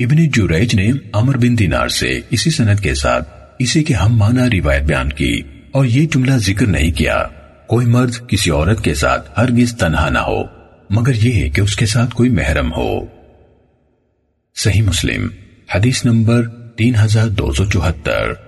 ابن جوریج نے عمر بن دینار سے اسی سند کے ساتھ اسی کے ہم معنی روایت بیان کی اور یہ جملہ ذکر نہیں کیا۔ کوئی مرد کسی عورت کے ساتھ ہرگز تنہا نہ ہو، مگر یہ کہ اس کے ساتھ کوئی محرم ہو۔ صحیح مسلم، حدیث نمبر تین ہزار دو سو چوہتر۔